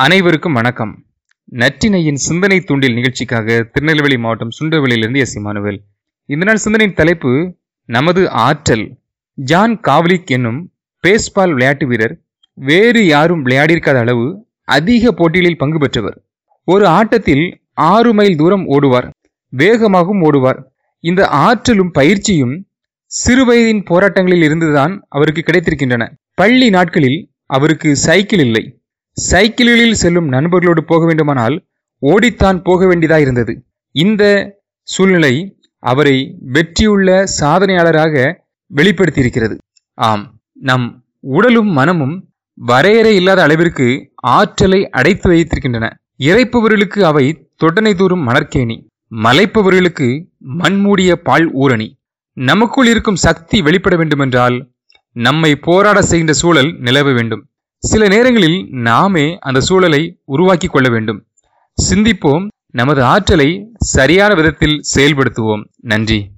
அனைவருக்கும் வணக்கம். நற்றினையின் சிந்தனை தூண்டில் நிகழ்ச்சிக்காக திருநெல்வேலி மாவட்டம் சுண்டவெளியிலிருந்து எஸ். இமானுவேல். இந்த நாள் சிந்தனையின் தலைப்பு நமது ஆற்றல். ஜான் காவ்லிக் என்னும் பேஸ்பால் விளையாட்டு வீரர் வேறு யாரும் விளையாடியிருக்காத அளவு அதிக போட்டிகளில் பங்கு பெற்றவர். ஒரு ஆட்டத்தில் ஆறு மைல் தூரம் ஓடுவார் வேகமாகவும் ஓடுவார். இந்த ஆற்றலும் பயிற்சியும் சிறுவயதின் போராட்டங்களில் இருந்துதான் அவருக்கு கிடைத்திருக்கின்றன. பள்ளி நாட்களில் அவருக்கு சைக்கிள் இல்லை. சைக்கிள்களில் செல்லும் நண்பர்களோடு போக வேண்டுமானால் ஓடித்தான் போக வேண்டியதாக இருந்தது. இந்த சூழ்நிலை அவரை வெற்றியுள்ள சாதனையாளராக வெளிப்படுத்தியிருக்கிறது. ஆம் நம் உடலும் மனமும் வரையறை இல்லாத அளவிற்கு ஆற்றலை அடைத்து வைத்திருக்கின்றன. இறைப்பவர்களுக்கு அவை தொடனை தூரும் மணற்கேணி மலைப்பவர்களுக்கு மண்மூடிய பால் ஊரணி. நமக்குள் இருக்கும் சக்தி வெளிப்பட வேண்டுமென்றால் நம்மை போராட செய்கின்ற சூழல் நிலவ வேண்டும். சில நேரங்களில் நாமே அந்த சூழலை உருவாக்கி கொள்ள வேண்டும். சிந்திப்போம் நமது ஆற்றலை சரியான விதத்தில் செயல்படுத்துவோம். நன்றி.